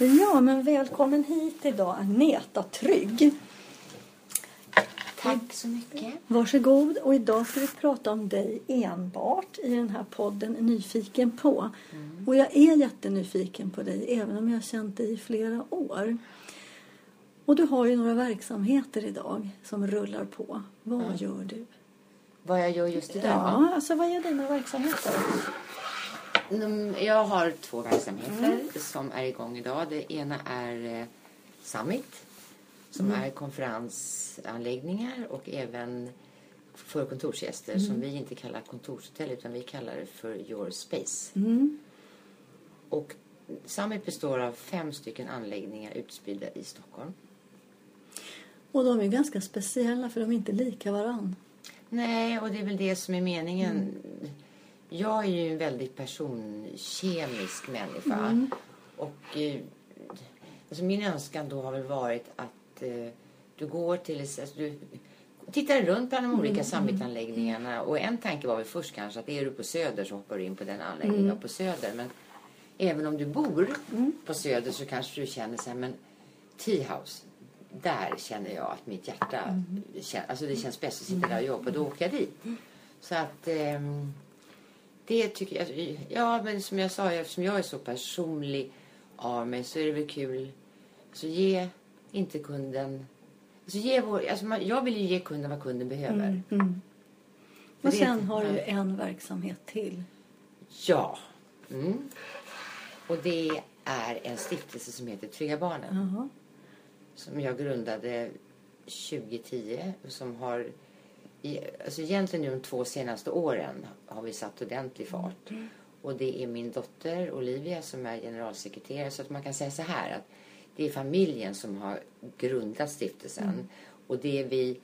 Ja, men välkommen hit idag Agneta Trygg. Tack så mycket. Varsågod. Och idag ska vi prata om dig enbart i den här podden Nyfiken på. Och jag är jättenyfiken på dig även om jag har känt dig i flera år. Och du har ju några verksamheter idag som rullar på. Vad gör du? Vad jag gör just idag? Ja, alltså vad är dina verksamheter? Mm, Jag har två verksamheter som är igång idag. Det ena är eh, Summit som är konferensanläggningar och även för kontorsgäster som vi inte kallar kontorshotell utan vi kallar det för Your Space. Mm. Och Summit består av fem stycken anläggningar utspridda i Stockholm. Och de är ganska speciella för de är inte lika varann. Nej, och det är väl det som är meningen. Jag är ju en väldigt personkemisk människa. Och eh, alltså min önskan då har väl varit att eh, du går till... Alltså, du tittar runt bland de olika summitanläggningarna. Och en tanke var väl först kanske att är du på Söder så hoppar du in på den anläggningen på Söder. Men även om du bor på Söder så kanske du känner så här, men Tea House, där känner jag att mitt hjärta, kän- alltså det känns bäst att sitta där och jobba, då åker jag dit. Så att ehm, det tycker jag, ja men som jag sa, eftersom jag är så personlig av mig så är det väl kul, så ge inte kunden, alltså ge vår, alltså man, jag vill ju ge kunden vad kunden behöver. Mm. För Och sen har du en verksamhet till. Ja. Mm. Och det är en stiftelse som heter Trygga Barnen. Jaha. som jag grundade 2010 och som har i, alltså egentligen de två senaste åren har vi satt ordentlig fart. Och det är min dotter Olivia som är generalsekreterare så att man kan säga så här att det är familjen som har grundat stiftelsen och det vi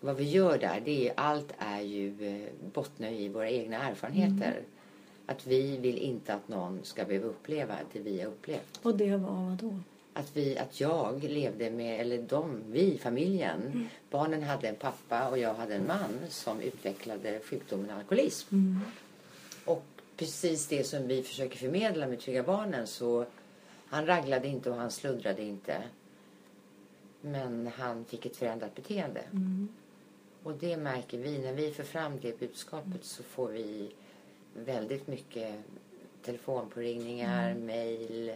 vad vi gör där, det är, allt är ju eh, bottnar i våra egna erfarenheter. Att vi vill inte att någon ska behöva uppleva det vi har upplevt Och det var vad då? Att, vi, att jag levde med, eller de, vi, familjen. Barnen hade en pappa och jag hade en man som utvecklade sjukdomen alkoholism. Och precis det som vi försöker förmedla med Trygga Barnen så han raglade inte och han sluddrade inte. Men han fick ett förändrat beteende. Och det märker vi, när vi för fram det budskapet så får vi väldigt mycket telefonpåringningar, mejl.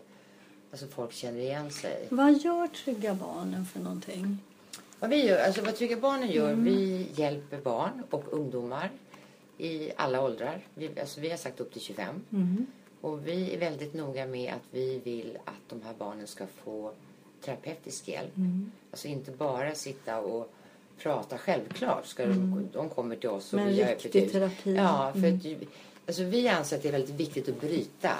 Alltså folk känner igen sig. Vad gör Trygga Barnen för någonting? Vad vi gör, alltså vad Trygga Barnen gör, vi hjälper barn och ungdomar i alla åldrar. Vi, alltså vi har sagt upp till 25. Och vi är väldigt noga med att vi vill att de här barnen ska få terapeutisk hjälp. Alltså inte bara sitta och prata. Självklart ska de, de kommer till oss och Men vi hjälper riktig terapi. Ja, för att, ju- alltså vi anser att det är väldigt viktigt att bryta.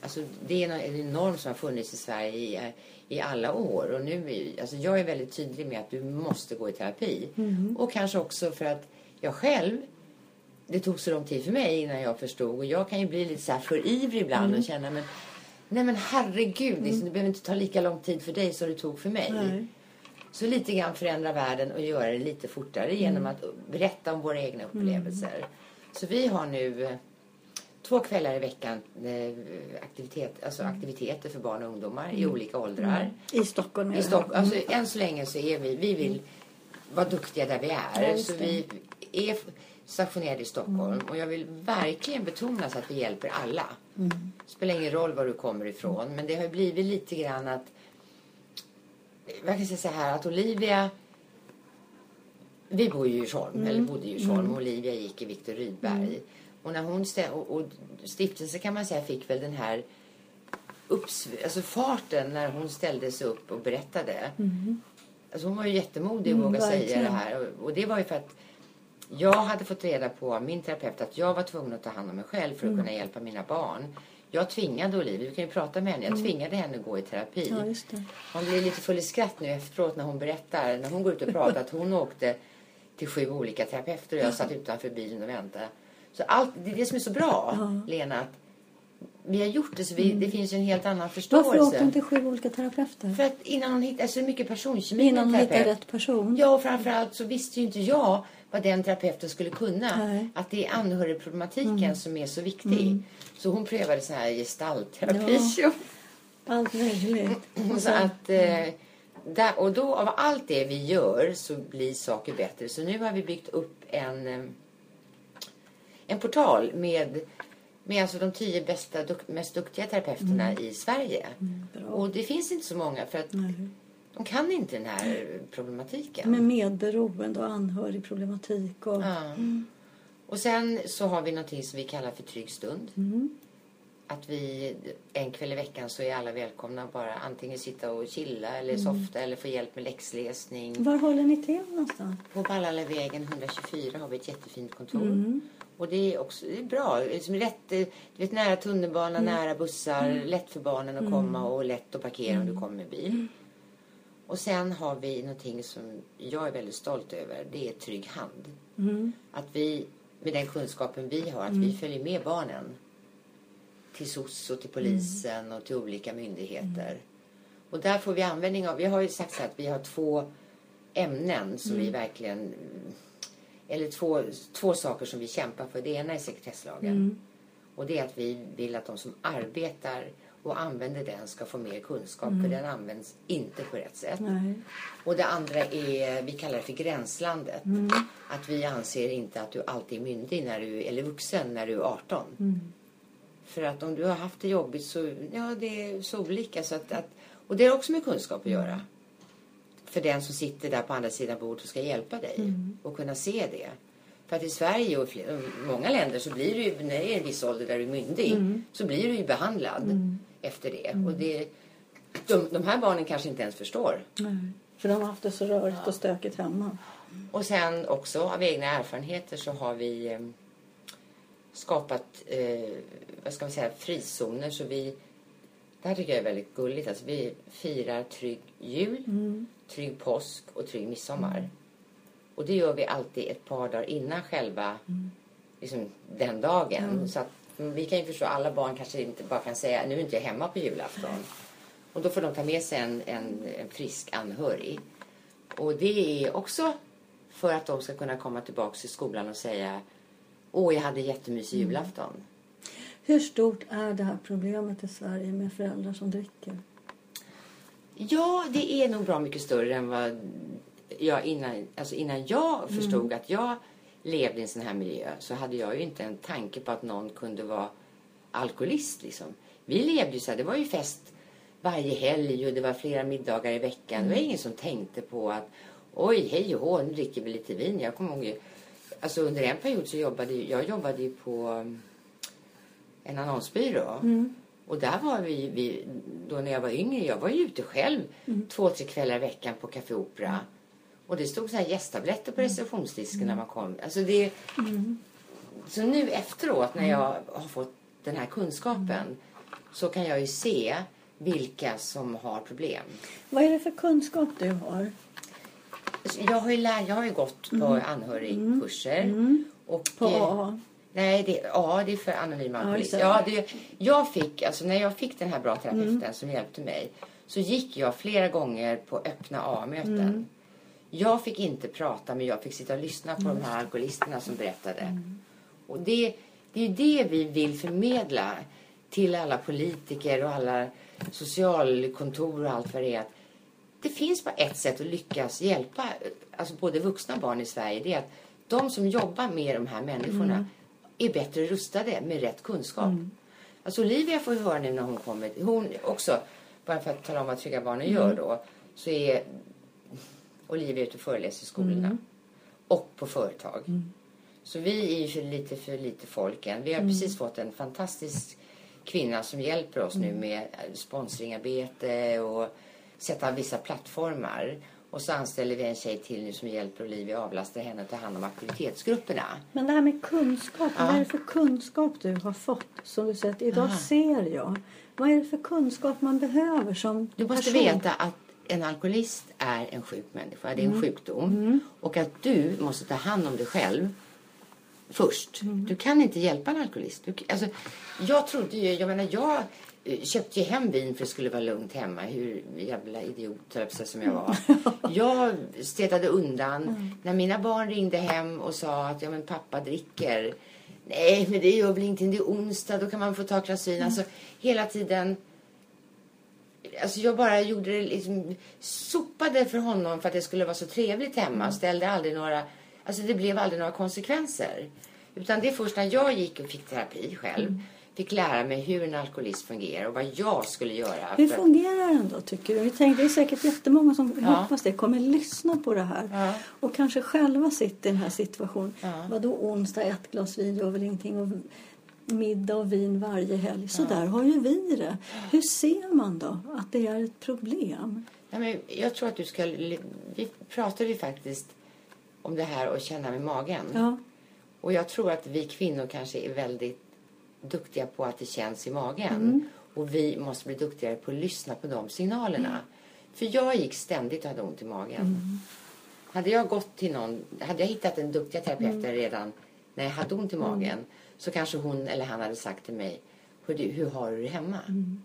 Alltså, det är en norm som har funnits i Sverige i, i alla år. Och nu, alltså, jag är väldigt tydlig med att du måste gå i terapi. Och kanske också för att jag själv det tog så lång tid för mig innan jag förstod. Och jag kan ju bli lite så här för ivrig ibland och känna men nej men herregud, liksom, det behöver inte ta lika lång tid för dig som det tog för mig. Nej. Så lite grann förändra världen och göra det lite fortare genom Mm. att berätta om våra egna upplevelser. Så vi har nu två kvällar i veckan eh, aktivitet, alltså Mm. aktiviteter för barn och ungdomar i olika åldrar. I Stockholm? I det. Stock, alltså, än så länge så är vi, vi vill vara duktiga där vi är. så vi är stationerade i Stockholm och jag vill verkligen betona så att vi hjälper alla. Det spelar ingen roll var du kommer ifrån men det har blivit lite grann att jag kan säga så här att Olivia vi bor i Djursholm, eller bodde i Djursholm. Olivia gick i Viktor Rydberg. Och, när hon och, och stiftelsen kan man säga fick väl den här upps, alltså farten när hon ställde sig upp och berättade. Alltså hon var ju jättemodig och Mm, säga det här. Och, och det var ju för att jag hade fått reda på av min terapeut att jag var tvungen att ta hand om mig själv för att Mm. kunna hjälpa mina barn. Jag tvingade Olivia, du kan ju prata med henne, jag tvingade henne att gå i terapi. Mm. Ja. Hon blir lite full i skratt nu efteråt när hon berättar, när hon går ut och pratar, att hon åkte till sju olika terapeuter och jag satt utanför bilen och väntade. Så allt, det är det som är så bra, Lena, att vi har gjort det så vi, det finns ju en helt annan förståelse. Varför åkte hon till sju olika terapeuter? För att innan hon hittade, så mycket personkemi Innan hon hittade rätt person? Ja, och framförallt så visste ju inte jag vad den terapeuten skulle kunna. Nej. Att det är anhörigproblematiken som är så viktig. Så hon prövade så här gestaltterapi. Ja. Allt möjligt. Och Så sen, att, eh, där, och då av allt det vi gör så blir saker bättre. Så nu har vi byggt upp en, eh, en portal med, med alltså de tio bästa, duk, mest duktiga terapeuterna i Sverige. bra. Och det finns inte så många för att Nej. de kan inte den här problematiken. Med medberoende och anhörigproblematik. Och, Ja. Och sen så har vi någonting som vi kallar för trygg stund. Mm. Att vi en kväll i veckan så är alla välkomna att bara antingen sitta och chilla eller Mm. softa eller få hjälp med läxläsning. Var håller ni till någonstans? På Ballalavägen 124 har vi ett jättefint kontor. Mm. Och det är också det är bra. Liksom rätt, eh, du vet, nära tunnelbana, Mm. nära bussar. Lätt för barnen att komma och lätt att parkera om du kommer med bil. Mm. Och sen har vi någonting som jag är väldigt stolt över. Det är Trygg Hand. Mm. Att vi, med den kunskapen vi har, att vi följer med barnen till SOS och till polisen och till olika myndigheter. Och där får vi användning av, vi har ju sagt så här att vi har två ämnen som vi verkligen, eller två, två saker som vi kämpar för. Det ena är sekretesslagen. Och det är att vi vill att de som arbetar och använder den ska få mer kunskap för den används inte på rätt sätt. Nej. Och det andra är, vi kallar det för gränslandet. Att vi anser inte att du alltid är myndig när du, eller vuxen när du är 18. För att om du har haft det jobbigt så, ja det är så olika. Så att, att, och det har också med kunskap att göra. För den som sitter där på andra sidan bordet och ska hjälpa dig. Och kunna se det. För att i Sverige och i många länder så blir du ju, när det är en viss ålder där du är myndig, så blir du ju behandlad efter det. Och det, de, de här barnen kanske inte ens förstår. Nej. För de har haft det så rörigt och stökigt hemma. Och sen också av egna erfarenheter så har vi eh, skapat, eh, vad ska man säga, frizoner. Så vi, det här tycker jag är väldigt gulligt. Alltså vi firar trygg jul, trygg påsk och trygg midsommar. Och det gör vi alltid ett par dagar innan själva liksom, den dagen. Så att vi kan ju förstå, alla barn kanske inte bara kan säga nu är inte jag hemma på julafton. Och då får de ta med sig en, en, en frisk anhörig. Och det är också för att de ska kunna komma tillbaka till skolan och säga Åh, jag hade jättemysig julafton. Hur stort är det här problemet i Sverige med föräldrar som dricker? Ja, det är nog bra mycket större än vad jag innan, alltså innan jag förstod att jag levde i en sån här miljö så hade jag ju inte en tanke på att någon kunde vara alkoholist. Liksom. Vi levde ju så här, det var ju fest varje helg och det var flera middagar i veckan. Det var ingen som tänkte på att oj, hej och hå, nu dricker vi lite vin. Jag kommer ihåg, ju- alltså under en period så jobbade jag jobbade ju på um, en annonsbyrå. Och där var vi, vi, då när jag var yngre, jag var ju ute själv två, tre kvällar i veckan på Café Opera. Och det stod så här gästtabletter på receptionsdisken när man kom. Alltså det, Så nu efteråt när jag har fått den här kunskapen så kan jag ju se vilka som har problem. Vad är det för kunskap du har? Jag har ju, lär, jag har ju gått på anhörigkurser. Och, På eh, AA? Nej, det, ja, det är för anonyma alkoholister. Ja, det, jag fick, alltså när jag fick den här bra terapeuten som hjälpte mig så gick jag flera gånger på öppna A-möten. Jag fick inte prata men jag fick sitta och lyssna på de här alkoholisterna som berättade. Och det, det är ju det vi vill förmedla till alla politiker och alla socialkontor och allt vad det är. Att det finns bara ett sätt att lyckas hjälpa alltså både vuxna och barn i Sverige. Det är att de som jobbar med de här människorna är bättre rustade med rätt kunskap. Alltså Olivia får ju höra nu när hon kommer. Hon också, bara för att tala om vad Trygga Barnen gör då. Så är Olivia ute och föreläser i skolorna. Och på företag. Så vi är ju för lite för lite folk än. Vi har precis fått en fantastisk kvinna som hjälper oss nu med eh, sponsringarbete och sätta vissa plattformar. Och så anställer vi en tjej till nu som hjälper Olivia avlasta henne att ta hand om aktivitetsgrupperna. Men det här med kunskap, Ja. vad är det för kunskap du har fått? Som du säger att idag Aha. ser jag. Vad är det för kunskap man behöver som Du måste person? veta att en alkoholist är en sjuk människa. Det är en sjukdom. Och att du måste ta hand om dig själv först. Du kan inte hjälpa en alkoholist. Du, alltså, jag trodde ju, jag menar jag köpte ju hem vin för att det skulle vara lugnt hemma. Hur jävla idiot som jag var. Jag städade undan. När mina barn ringde hem och sa att ja, men pappa dricker. Nej, men det gör väl ingenting. Det är onsdag, då kan man få ta glas vin. Alltså, hela tiden alltså jag bara gjorde det liksom, sopade för honom för att det skulle vara så trevligt hemma. Ställde aldrig några, alltså det blev aldrig några konsekvenser. Utan det är först när jag gick och fick terapi själv fick lära mig hur en alkoholist fungerar och vad jag skulle göra. Hur fungerar den då tycker du? Vi tänkte, det är säkert jättemånga som Ja. hoppas det kommer lyssna på det här. Ja. Och kanske själva sitter i den här situationen. Ja. Vadå onsdag, ett glas vin gör väl ingenting. Och middag och vin varje helg. Så där har ju vi det. Hur ser man då att det är ett problem? Ja, men jag tror att du ska... Vi pratade ju faktiskt om det här och känna med magen. Ja. Och jag tror att vi kvinnor kanske är väldigt duktiga på att det känns i magen. Mm. Och vi måste bli duktigare på att lyssna på de signalerna. För jag gick ständigt och hade ont i magen. Mm. Hade jag gått till någon, hade jag hittat en duktiga terapeuter Mm. redan när jag hade ont i magen så kanske hon eller han hade sagt till mig, "Hördu, hur har du det hemma? Mm.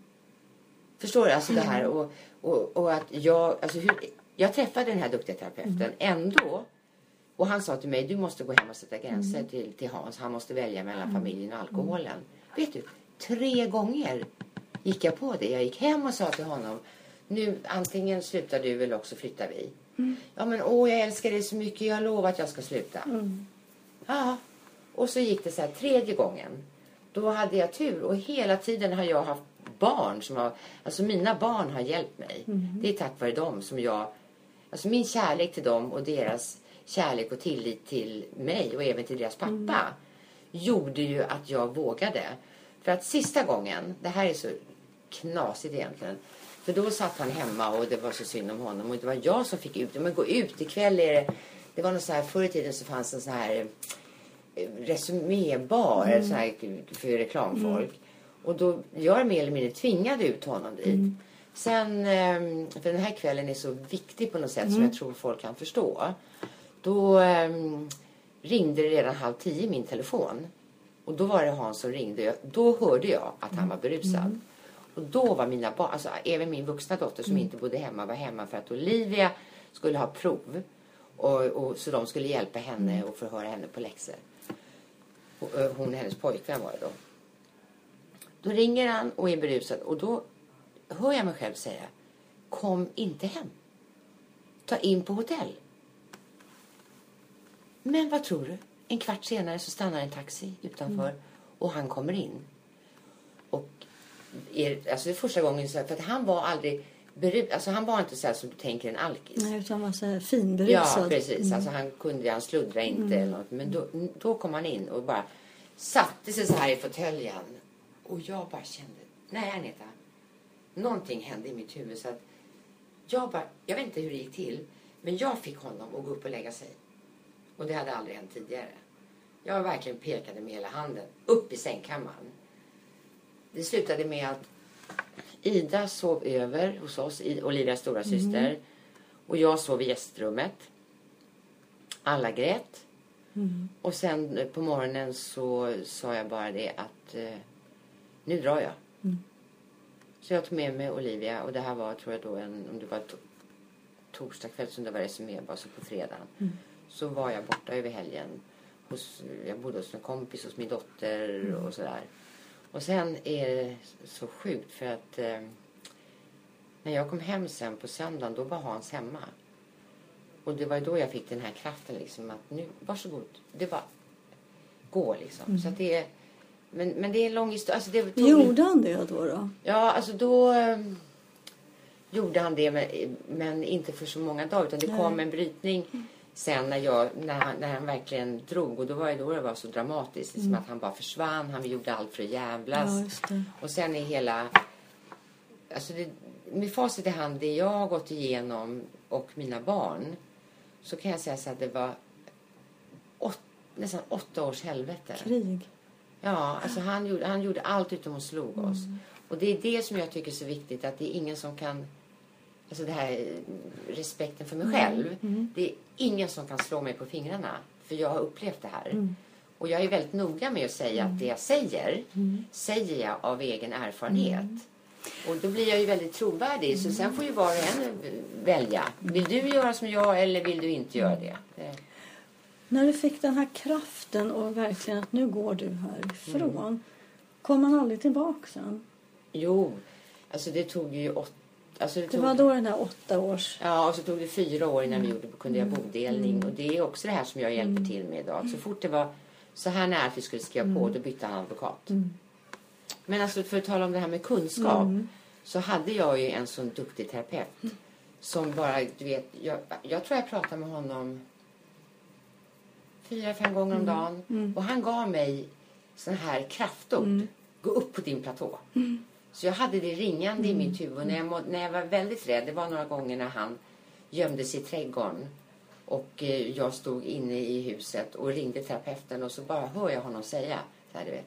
Förstår du? Alltså det här och, och, och att jag, alltså hur, jag träffade den här duktiga terapeuten ändå. Och han sa till mig, du måste gå hem och sätta gränser till, till Hans. Han måste välja mellan familjen och alkoholen. Vet du, tre gånger gick jag på det. Jag gick hem och sa till honom, nu antingen slutar du eller också flyttar vi. Ja men åh, jag älskar dig så mycket, jag lovar att jag ska sluta. Ja, och så gick det så här tredje gången. Då hade jag tur och hela tiden har jag haft barn som har, alltså mina barn har hjälpt mig. Det är tack vare dem som jag, alltså min kärlek till dem och deras kärlek och tillit till mig och även till deras pappa gjorde ju att jag vågade. För att sista gången, det här är så knasigt egentligen. För då satt han hemma och det var så synd om honom och det var jag som fick ut, men gå ut ikväll är det, det var något så här, förr i tiden så fanns en sån här eh, resumébar Mm. så här, för reklamfolk. Och då, jag mer eller mindre tvingade ut honom dit. Mm. Sen, ehm, för den här kvällen är så viktig på något sätt Mm. som jag tror folk kan förstå. Då ehm, ringde det redan halv tio i min telefon. Och då var det Hans som ringde. Då hörde jag att han var berusad. Och då var mina barn, alltså även min vuxna dotter som inte bodde hemma var hemma för att Olivia skulle ha prov. Och, och, så de skulle hjälpa henne och förhöra henne på läxor. Och, eh, hon och hennes pojkvän var det då. Då ringer han och är berusad och då hör jag mig själv säga Kom inte hem. Ta in på hotell. Men vad tror du? En kvart senare så stannar en taxi utanför och han kommer in. Och är, alltså det är första gången så här, för att han var aldrig berusad. Alltså han var inte så här som du tänker en alkis. Nej, utan var så här finberusad. Ja, precis. Alltså han kunde, han sluddra inte eller något. Men då, då kom han in och bara satte sig så här i fåtöljen. Och jag bara kände, nej Agneta. Någonting hände i mitt huvud så att jag bara, jag vet inte hur det gick till. Men jag fick honom att gå upp och lägga sig. Och det hade aldrig hänt tidigare. Jag verkligen pekade med hela handen upp i sängkammaren. Det slutade med att Ida sov över hos oss, Olivias stora syster. Och jag sov i gästrummet. Alla grät. Och sen eh, på morgonen så sa jag bara det att eh, nu drar jag. Så jag tog med mig Olivia och det här var tror jag då en, om det var to torsdag kväll som det var resumé bara så på fredagen. Så var jag borta över helgen. Hos, jag bodde hos en kompis hos min dotter och sådär. Och sen är det så sjukt för att eh, när jag kom hem sen på söndagen då var Hans hemma. Och det var då jag fick den här kraften liksom att nu, varsågod. Det var gå liksom. Så att det är, men, men det är en lång historia. Alltså det Gjorde han det då? då? Ja, alltså då eh, gjorde han det men, men inte för så många dagar utan det Nej. kom en brytning sen när, jag, när, han, när han verkligen drog och då var det då det var så dramatiskt. Liksom att han bara försvann, han gjorde allt för att jävlas. Ja. Och sen är hela... Alltså det, med facit i hand, det jag har gått igenom och mina barn så kan jag säga så att det var åt, nästan åtta års helvete. Krig. Ja, alltså han gjorde, han gjorde allt utom att slog oss. Mm. Och det är det som jag tycker är så viktigt, att det är ingen som kan... Alltså det här eh, respekten för mig Mm. själv. Det är ingen som kan slå mig på fingrarna, för jag har upplevt det här. Mm. Och jag är väldigt noga med att säga att det jag säger, Mm. säger jag av egen erfarenhet. Och då blir jag ju väldigt trovärdig. Så sen får ju var och en välja. Vill du göra som jag eller vill du inte göra det? det När du fick den här kraften och verkligen att nu går du härifrån. Mm. Kom han aldrig tillbaka sen? Jo, alltså det tog ju åt, Alltså Det tog, var då den här åtta års... Ja, och så tog det fyra år innan vi gjorde, kunde Mm. göra bodelning. Och det är också det här som jag hjälper till med idag. Så fort det var så här nära att vi skulle skriva Mm. på, då bytte han advokat. Men alltså för att tala om det här med kunskap. Mm. Så hade jag ju en sån duktig terapeut. Som bara, du vet, jag, jag tror jag pratade med honom fyra, fem gånger om dagen. Och han gav mig sån här kraftord. Gå upp på din platå. Så jag hade det ringande i mitt huvud. När jag, må, när jag var väldigt rädd, det var några gånger när han gömde sig i trädgården. Och eh, jag stod inne i huset och ringde terapeuten och så bara hör jag honom säga så här, du vet.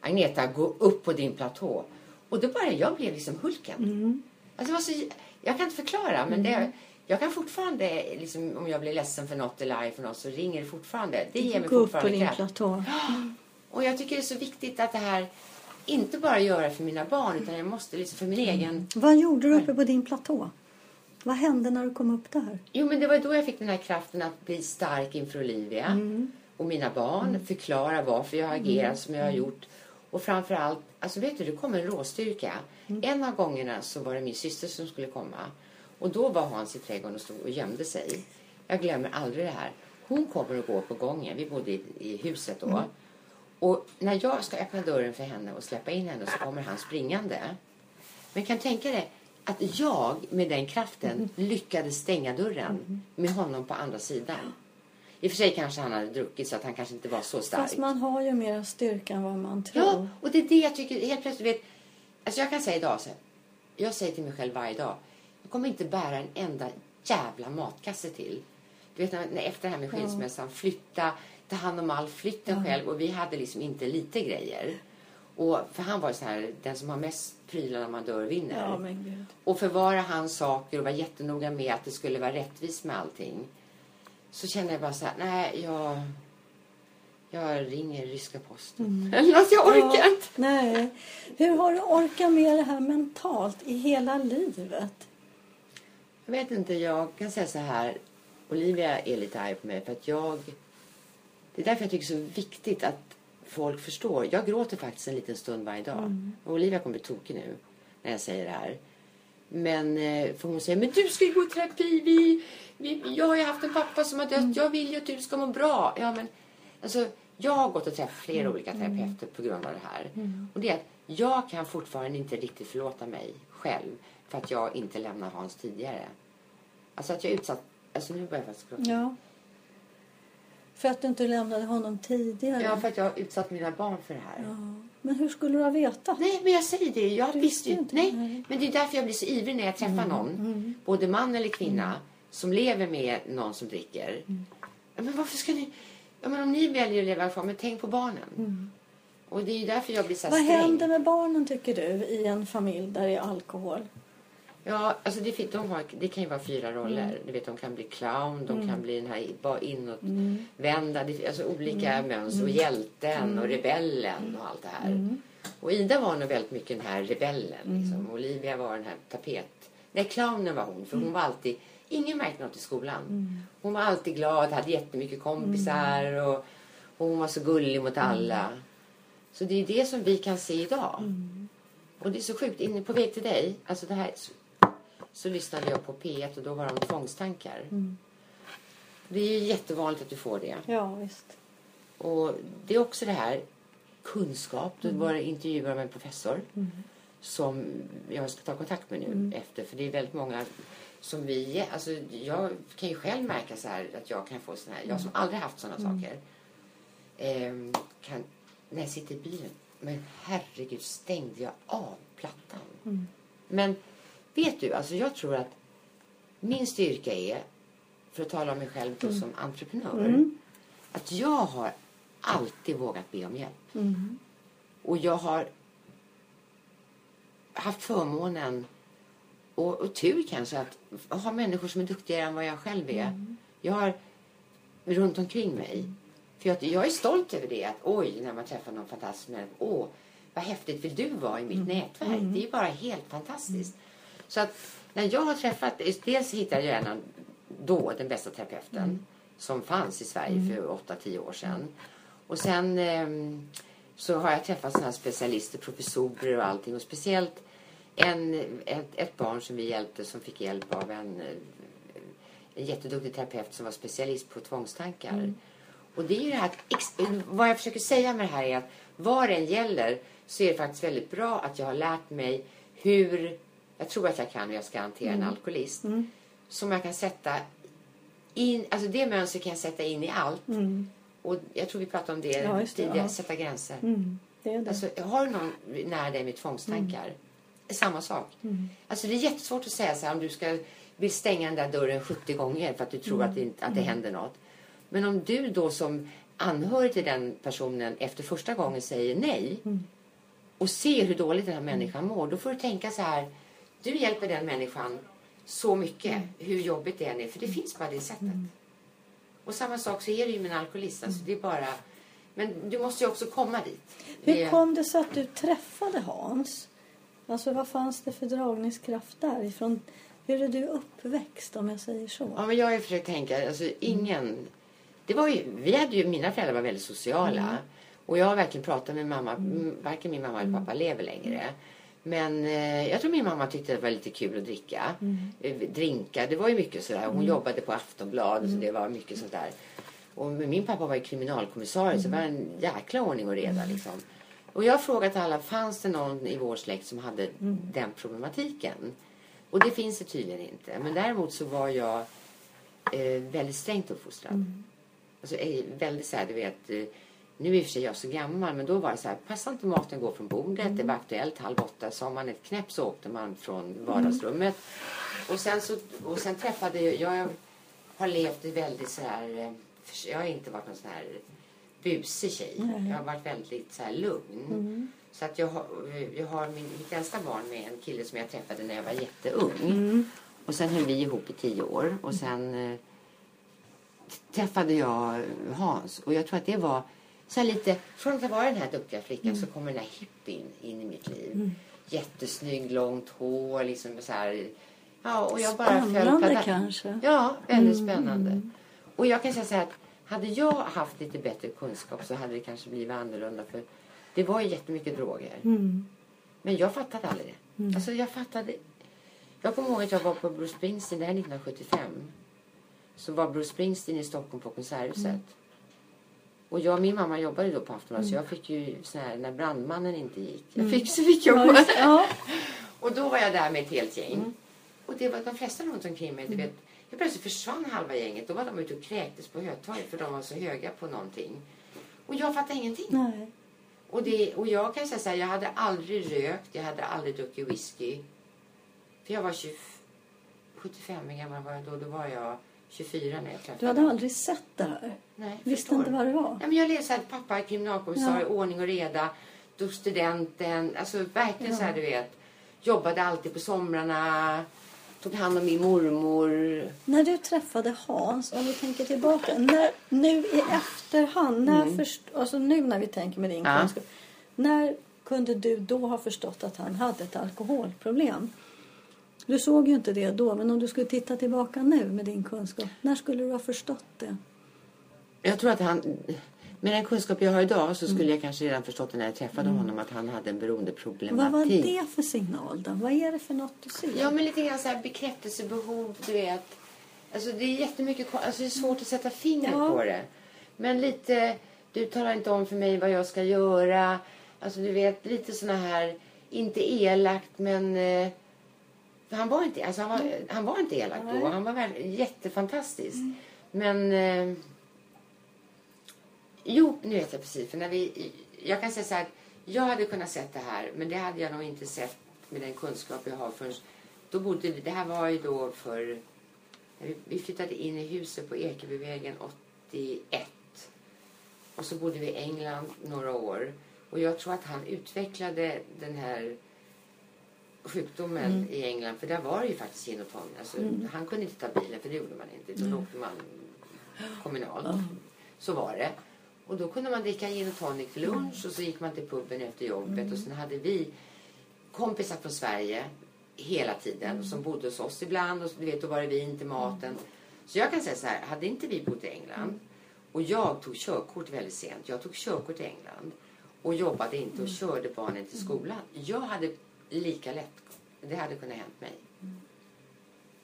Agneta, gå upp på din platå. Och då bara jag blev liksom Hulken. Alltså, det var så, jag kan inte förklara, men det, jag kan fortfarande, liksom, om jag blir ledsen för något eller arg för något, så ringer det fortfarande. Det ger mig Gå upp på fortfarande din kraft. platå. Och jag tycker det är så viktigt att det här, inte bara göra för mina barn, utan jag måste liksom för min egen... Vad gjorde du uppe på din platå? Vad hände när du kom upp där? Jo, men det var då jag fick den här kraften att bli stark inför Olivia och mina barn. Förklara varför jag har agerat som jag har gjort. Och framför allt, alltså vet du, det kom en råstyrka. En av gångerna så var det min syster som skulle komma. Och då var Hans i trädgården och stod och gömde sig. Jag glömmer aldrig det här. Hon kommer och går på gången. Vi bodde i, i huset då. Och när jag ska öppna dörren för henne och släppa in henne så kommer han springande. Men kan tänka dig att jag med den kraften lyckades stänga dörren med honom på andra sidan. I och för sig kanske han hade druckit så att han kanske inte var så stark. Fast man har ju mer styrka än vad man tror. Ja, och det är det jag tycker. Helt plötsligt, vet, alltså jag kan säga idag så Jag säger till mig själv varje dag. Jag kommer inte bära en enda jävla matkasse till. Du vet när, när efter det här med skilsmässan, flytta, ta hand om all flytten själv. Och vi hade liksom inte lite grejer. Och för han var ju så här, den som har mest prylar när man dör vinner. Ja. Och förvara hans saker och var jättenoga med att det skulle vara rättvist med allting. Så kände jag bara så här, nej jag... Jag ringer ryska posten. Eller något, jag orkar Ja, inte. Nej. Hur har du orkat med det här mentalt i hela livet? Jag vet inte, jag kan säga så här. Olivia är lite arg på mig för att jag... Det är därför jag tycker det är så viktigt att folk förstår. Jag gråter faktiskt en liten stund varje dag. Och Olivia kommer bli tokig nu när jag säger det här. Men eh, för hon säger, men du ska ju gå i terapi. Vi, vi, jag har ju haft en pappa som har dött. Jag vill ju att du ska må bra. Ja, men alltså, jag har gått och träffat flera olika terapeuter på grund av det här. Och det är att jag kan fortfarande inte riktigt förlåta mig själv för att jag inte lämnade Hans tidigare. Alltså att jag utsatt... Alltså nu börjar jag faktiskt gråta. Ja. För att du inte lämnade honom tidigare? Ja, för att jag har utsatt mina barn för det här. Ja. Men hur skulle du ha vetat? Nej, men jag säger det. Jag Du visste ju inte. Nej, men det är därför jag blir så ivrig när jag träffar någon. Både man eller kvinna. Som lever med någon som dricker. Ja, Men varför ska ni... Ja, men om ni väljer att leva kvar, men tänk på barnen. Och det är ju därför jag blir så Vad sträng. händer med barnen tycker du i en familj där det är alkohol? Ja, alltså det, de har, det kan ju vara fyra roller. Du vet, de kan bli clown, de kan bli den här bara inåtvända, det, alltså olika mönster. Och hjälten och rebellen och allt det här. Och Ida var nog väldigt mycket den här rebellen. Liksom. Olivia var den här tapet... Nej, clownen var hon, för hon var alltid... Ingen märkte något i skolan. Hon var alltid glad, hade jättemycket kompisar och, och hon var så gullig mot alla. Så det är det som vi kan se idag. Och det är så sjukt. Inne på väg till dig, alltså det här, så, lyssnade jag på P1 och då var de tvångstankar. Det är ju jättevanligt att du får det. Ja, visst. Och det är också det här kunskap. Du börjar intervjua med en professor som jag ska ta kontakt med nu efter. För det är väldigt många som vi... Alltså jag kan ju själv märka så här att jag kan få såna här... Jag som aldrig haft såna saker. ehm, kan, när jag sitter i bilen. Men herregud, stängde jag av plattan? Men vet du, alltså jag tror att min styrka är, för att tala om mig själv då som entreprenör, att jag har alltid vågat be om hjälp. Och jag har haft förmånen och, och tur kanske att ha människor som är duktigare än vad jag själv är. Jag har runt omkring mig. För jag, jag är stolt över det. Att oj, när man träffar någon fantastisk människa. Åh, vad häftigt vill du vara i mitt nätverk. Det är ju bara helt fantastiskt. Så att när jag har träffat, dels hittade jag gärna då den bästa terapeuten som fanns i Sverige för 8-10 år sedan. Och sen ehm, så har jag träffat här specialister, professorer och allting. Och speciellt en, ett, ett barn som vi hjälpte som fick hjälp av en, eh, en jätteduktig terapeut som var specialist på tvångstankar. Mm. Och det är ju det här, vad jag försöker säga med det här är att vad det än gäller så är det faktiskt väldigt bra att jag har lärt mig hur, jag tror att jag kan hur jag ska hantera en alkoholist. Mm. Som jag kan sätta in, alltså det mönstret kan jag sätta in i allt. Mm. Och jag tror vi pratade om det Ja, tidigare, ja. sätta gränser. Mm. Det det. Alltså, har du någon nära dig med tvångstankar? Samma sak. Alltså, det är jättesvårt att säga så här, om du ska vill stänga den där dörren 70 gånger för att du tror att, det, att det händer något. Men om du då som anhörig till den personen efter första gången säger nej och ser hur dåligt den här människan mår, då får du tänka så här. Du hjälper den människan så mycket, hur jobbigt det än är, för det finns bara det sättet. Och samma sak så är det ju med en alkoholist. Alltså, det är bara... Men du måste ju också komma dit. Hur kom det sig att du träffade Hans? Alltså vad fanns det för dragningskraft därifrån? Hur är du uppväxt om jag säger så? Ja, men jag har ju försökt tänka, alltså ingen... Det var ju, vi hade ju, mina föräldrar var väldigt sociala. Och jag har verkligen pratat med mamma. Mm. Varken min mamma eller pappa lever längre. Men eh, jag tror min mamma tyckte det var lite kul att dricka. Eh, drinka, det var ju mycket sådär. Hon jobbade på Aftonbladet så det var mycket sånt där. Och min pappa var ju kriminalkommissarie så det var en jäkla ordning och reda liksom. Och jag har frågat alla, fanns det någon i vår släkt som hade den problematiken? Och det finns det tydligen inte. Men däremot så var jag eh, väldigt strängt uppfostrad. Alltså, eh, väldigt så här, du vet, eh, nu är i och för sig jag så gammal, men då var det så här, passar inte maten gå från bordet, det var aktuellt halv åtta, sa man ett knäpp så åkte man från vardagsrummet. Och sen, så, och sen träffade jag, jag har levt väldigt så här, eh, jag har inte varit någon sån här busig tjej. Jag har varit väldigt så här lugn. Så att jag har, jag har min, mitt äldsta barn med en kille som jag träffade när jag var jätteung. Och sen höll vi ihop i tio år. Och sen eh, träffade jag Hans. Och jag tror att det var så lite... Från att vara den här duktiga flickan så kommer den här hippien in i mitt liv. Jättesnygg, långt hår, liksom så här... Ja, och jag bara föll Spännande pladask. kanske. Ja, väldigt spännande. Och jag kan säga så här att hade jag haft lite bättre kunskap så hade det kanske blivit annorlunda. För det var ju jättemycket droger. Mm. Men jag fattade aldrig det. Alltså jag fattade. Jag kommer ihåg att jag var på Bruce Springsteen, det här är 1975. Så var Bruce Springsteen i Stockholm på Konserthuset. Och jag och min mamma jobbade då på Aftonbladet så jag fick ju sån här, när brandmannen inte gick. Jag fick så fick jag Ja, och då var jag där med ett helt gäng. Och det var de flesta runt omkring mig. Du vet, jag plötsligt försvann halva gänget. Då var de ute och kräktes på Hötorget för de var så höga på någonting. Och jag fattade ingenting. Nej. Och, det, och jag kan säga så här, jag hade aldrig rökt, jag hade aldrig druckit whisky. För jag var 20, 75, hur gammal var jag då? Då var jag 24 när jag träffade Du hade aldrig sett det här? Nej, Visste inte vad det var? Ja, men jag läste att pappa är kriminalkommissarie, Ja. ordning och reda, då studenten, alltså verkligen Ja. så här du vet. Jobbade alltid på somrarna, tog hand om min mormor. När du träffade Hans, om vi tänker tillbaka, när, nu i efterhand, när först, alltså nu när vi tänker med din Mm. Ja. kunskap, när kunde du då ha förstått att han hade ett alkoholproblem? Du såg ju inte det då, men om du skulle titta tillbaka nu med din kunskap, när skulle du ha förstått det? Jag tror att han, med den kunskap jag har idag så skulle jag kanske redan förstått det när jag träffade honom att han hade en beroendeproblematik. Vad var det för signal då? Vad är det för något du ser? Ja, men lite grann så här bekräftelsebehov, du vet. Alltså det är jättemycket, alltså det är svårt att sätta fingret Ja. på det. Men lite, du talar inte om för mig vad jag ska göra. Alltså du vet, lite såna här, inte elakt men eh, han var inte, alltså han var, han var inte elak då. Han var väl jättefantastisk. Men eh, Jo, nu vet jag precis. För när vi, jag kan säga så här att jag hade kunnat sett det här, men det hade jag nog inte sett med den kunskap jag har förrän då bodde vi, det här var ju då för, vi flyttade in i huset på Ekebyvägen 81. Och så bodde vi i England några år. Och jag tror att han utvecklade den här sjukdomen i England. För där var det ju faktiskt gin och tonic. Alltså, Han kunde inte ta bilen, för det gjorde man inte. Då åkte man kommunalt. Så var det. Och då kunde man dricka gin och tonic till lunch och så gick man till puben efter jobbet. Och sen hade vi kompisar från Sverige hela tiden som bodde hos oss ibland. Och du vet, då var det vin till maten. Så jag kan säga så här, hade inte vi bott i England och jag tog körkort väldigt sent. Jag tog körkort i England och jobbade inte och körde barnen till skolan. Jag hade lika lätt Det hade kunnat hänt mig.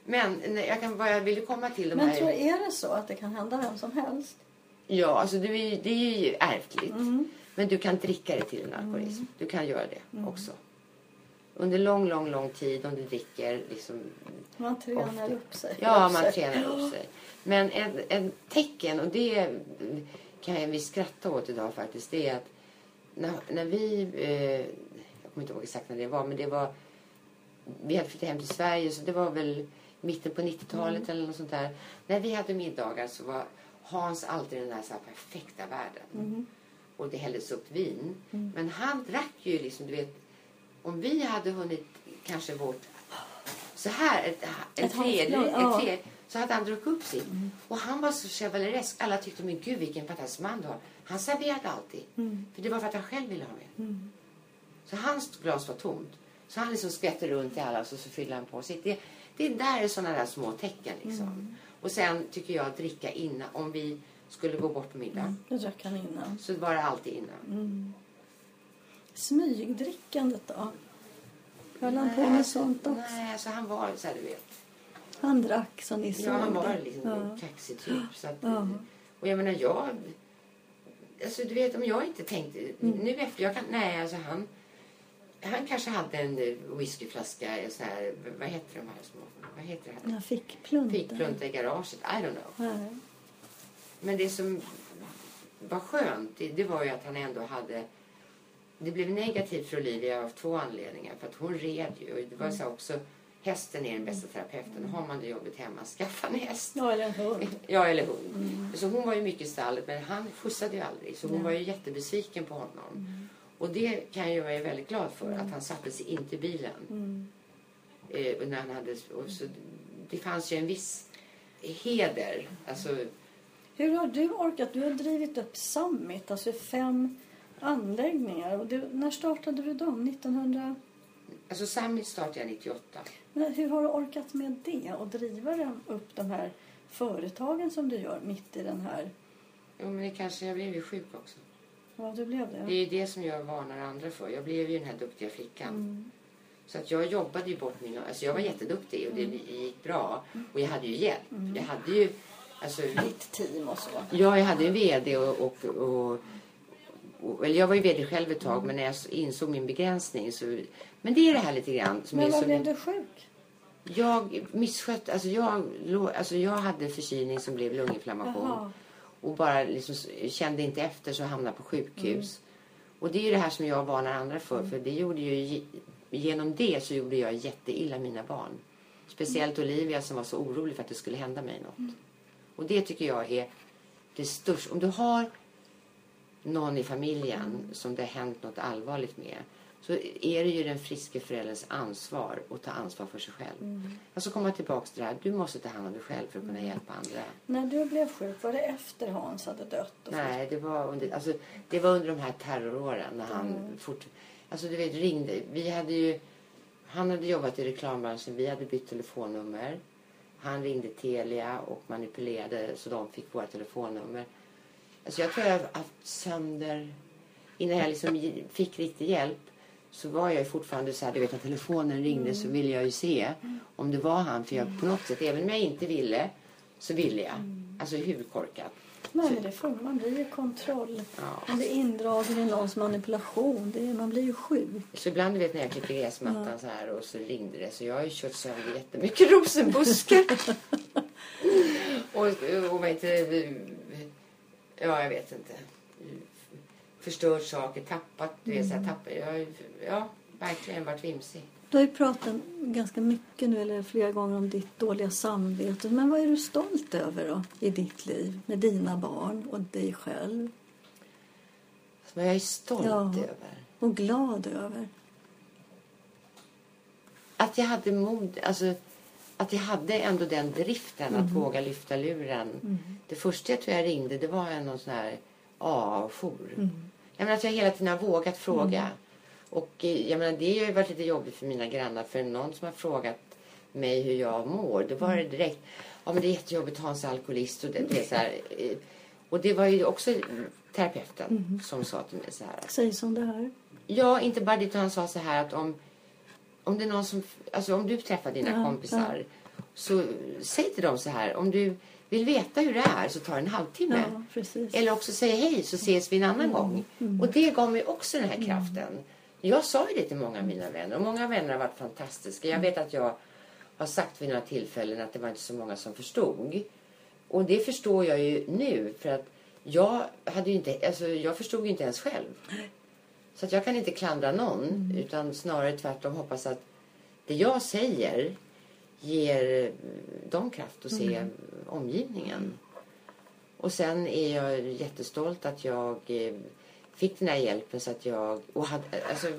Men nej, jag kan, vad jag ville komma till de Men här... tror, är det så att det kan hända vem som helst? Ja, alltså det är, ju- det är ju ärftligt. Mm. Men du kan dricka dig till en alkoholism. Du kan göra det också. Under lång, lång, lång tid om du dricker liksom... Man tränar Ofta. upp sig. Ja, Upp man sig. tränar upp sig. Men ett, ett tecken, och det kan vi skratta åt idag faktiskt, det är att när, när vi... Eh, jag kommer inte ihåg exakt när det var, men det var... Vi hade flyttat hem till Sverige, så det var väl mitten på 90-talet eller något sånt där. När vi hade middagar så var Hans alltid den där så här perfekta världen. Och det hälldes upp vin. Men han drack ju liksom, du vet, om vi hade hunnit kanske vårt så här, ett, en Ett tredje, ett tredje, så hade han druckit upp sitt. Och han var så chevaleresk. Alla tyckte, men gud vilken fantastisk man du har. Han serverade alltid. För det var för att han själv ville ha mer. Så hans glas var tomt. Så han liksom skvätte runt i alla och så, så fyllde han på sitt. Det, det där är sådana där små tecken liksom. Och sen tycker jag att dricka innan. Om vi skulle gå bort på middag Det drack han innan. så var det alltid innan. Smygdrickandet då? Höll han på med sånt också? Nej, alltså han var så här, du vet. Han drack så ni såg Ja, han var liksom Ja. en kaxig typ. Så att, Ja. Och jag menar, jag... Alltså du vet, om jag inte tänkte... Mm. Nu efter, jag kan... Nej, alltså han... Han kanske hade en eh, whiskyflaska, en sån här... Vad heter de här små... Vad heter det här? Jag fick plunta. Fickplunta i garaget. I don't know. Nej. Men det som var skönt, det, det var ju att han ändå hade... Det blev negativt för Olivia av två anledningar. För att hon red ju. Och det var så också... Hästen är den bästa terapeuten. Har man det jobbigt hemma, skaffa en häst. Ja, eller en hund. Ja, eller hund. Så hon var ju mycket i stallet, men han skjutsade ju aldrig. Så hon Nej. var ju jättebesviken på honom. Och det kan jag vara väldigt glad för, att han satte sig inte i bilen. Mm. Eh, när han hade, så, det fanns ju en viss heder. Alltså, Hur har du orkat? Du har drivit upp Summit, alltså fem anläggningar. Och du, när startade du dem? 1900? alltså Summit startade jag 98. Men hur har du orkat med det och driva dem upp de här företagen som du gör mitt i den här... Jo, men det kanske, jag blev ju sjuk också. Ja, du blev Det det. är ju det som jag varnar andra för. Jag blev ju den här duktiga flickan. Mm. Så att jag jobbade ju bort min... Alltså jag var jätteduktig och det gick bra. Och jag hade ju hjälp. Jag hade ju... Alltså, Ditt team och så. Ja, jag hade en VD och... och, och, och eller jag var ju VD själv ett tag, men när jag insåg min begränsning så... Men det är det här lite grann som Men vad blev du sjuk? Jag misskötte... Alltså jag, alltså jag hade förkylning som blev lunginflammation. Jaha. Och bara liksom kände inte efter så hamnade på sjukhus. Och det är ju det här som jag varnar andra för. För det gjorde ju... ge- Genom det så gjorde jag jätteilla mina barn. Speciellt Olivia som var så orolig för att det skulle hända mig något. Och det tycker jag är det största. Om du har någon i familjen som det har hänt något allvarligt med så är det ju den friske förälderns ansvar att ta ansvar för sig själv. Alltså komma tillbaka till det här. Du måste ta hand om dig själv för att kunna hjälpa andra. När du blev sjuk, var det efter Hans hade dött? Nej, det var under, alltså, det var under de här terroråren när han fort... Alltså du vet, ringde. Vi hade ju... Han hade jobbat i reklambranschen. Vi hade bytt telefonnummer. Han ringde Telia och manipulerade så de fick våra telefonnummer. Alltså jag tror jag har haft sönder... Innan jag liksom fick riktig hjälp så var jag fortfarande så här, du vet när telefonen ringde så ville jag ju se om det var han. För jag på något sätt, även om jag inte ville, så ville jag. Alltså hur korkat? Nej, men det får man blir ju kontroll. Ja. Man blir indragen i någons manipulation. Det är, man blir ju sjuk. Så ibland vet när jag klipper gräsmattan så här och så ringde det. Så jag har ju kört sönder jättemycket rosenbuskar. och, och heter det? Ja, jag vet inte. Förstört saker, tappat. Du vet, så här, tappat. Jag, ja, verkligen varit vimsig. Du har ju pratat ganska mycket nu, eller flera gånger, om ditt dåliga samvete. Men vad är du stolt över då i ditt liv? Med dina barn och dig själv? Som jag är stolt Ja. över. Och glad över? Att jag hade mod, alltså att jag hade ändå den driften att våga lyfta luren. Det första jag tror jag ringde det var en någon sån här A-jour. Jag menar att jag hela tiden har vågat fråga. Och eh, jag menar det har ju varit lite jobbigt för mina grannar för någon som har frågat mig hur jag mår. Då var det direkt, ja men det är jättejobbigt att ha en sån alkoholist och det, det är så här. eh, Och det var ju också terapeuten som sa till mig så här. Säg som det här. Ja, inte bara det utan han sa så här att om om det är någon som, alltså om du träffar dina Ja, kompisar så säg till dem så här, om du vill veta hur det är så tar det en halvtimme. Ja. Eller också säg hej så ses vi en annan gång. Och det gav mig också den här kraften. Jag sa ju det till många av mina vänner och många vänner har varit fantastiska. Jag vet att jag har sagt vid några tillfällen att det var inte så många som förstod. Och det förstår jag ju nu för att jag hade inte, alltså jag förstod ju inte ens själv. Så att jag kan inte klandra någon utan snarare tvärtom hoppas att det jag säger ger dem kraft att se omgivningen. Och sen är jag jättestolt att jag eh, fick den här hjälpen så att jag... Och hade, alltså,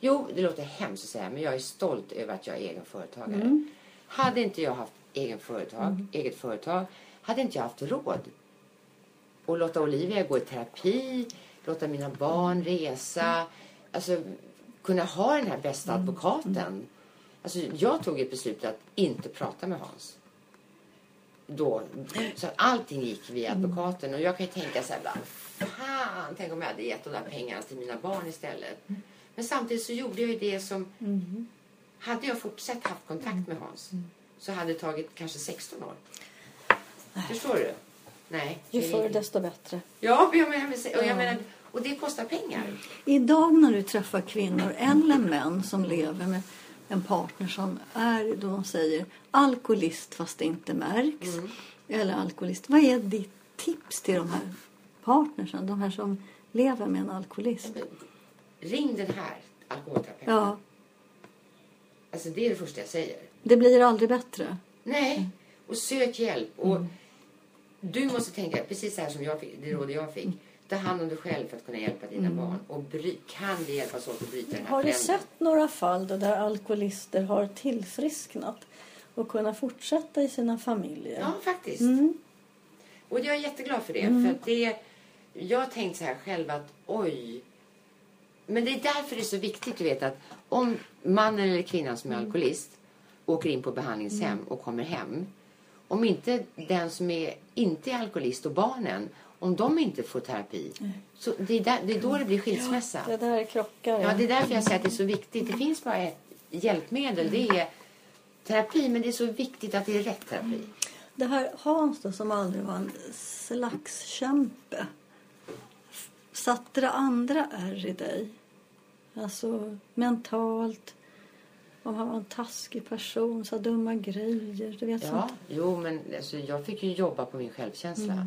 jo, det låter hemskt att säga men jag är stolt över att jag är egen företagare. Hade inte jag haft egen företag, eget företag hade inte jag haft råd att låta Olivia gå i terapi, låta mina barn resa, alltså kunna ha den här bästa advokaten. Alltså, jag tog ett beslut att inte prata med Hans. Då, så att allting gick via advokaten. Och jag kan ju tänka så här ibland. Fan, tänk om jag hade gett de där pengarna till mina barn istället. Men samtidigt så gjorde jag ju det som... Hade jag fortsatt haft kontakt med Hans så hade det tagit kanske 16 år. Förstår du? Nej. Ju förr desto bättre. Ja, jag menar, och, jag Ja. menar, och det kostar pengar. Idag när du träffar kvinnor eller män som lever med en partner som är, då de säger, alkoholist fast det inte märks. Mm. Eller alkoholist. Vad är ditt tips till de här partnersen? De här som lever med en alkoholist? Ring den här alkoholterapeuten. Ja, Alltså det är det första jag säger. det blir aldrig bättre. Nej, och sök hjälp. Och Du måste tänka precis så här som jag fick, det råd jag fick. Ta hand om dig själv för att kunna hjälpa dina barn. Och bry, kan vi hjälpas åt att bryta den här Har du sett några fall då där alkoholister har tillfrisknat och kunnat fortsätta i sina familjer? Ja, faktiskt. Mm. Och jag är jätteglad för det. För att det jag har tänkt så här själv att oj. Men det är därför det är så viktigt du vet att om mannen eller kvinnan som är alkoholist åker in på behandlingshem och kommer hem. Om inte den som är inte är alkoholist och barnen, om de inte får terapi. Så det är, där, det är då det blir skilsmässa. Det där krockar. Ja, det är därför jag säger att det är så viktigt. Det finns bara ett hjälpmedel. Det är terapi, men det är så viktigt att det är rätt terapi. Det här Hans då, som aldrig var en slagskämpe. Satte det andra är i dig? Alltså mentalt. Om han var en taskig person, sa dumma grejer. Du vet Ja, sånt. jo, men alltså, jag fick ju jobba på min självkänsla.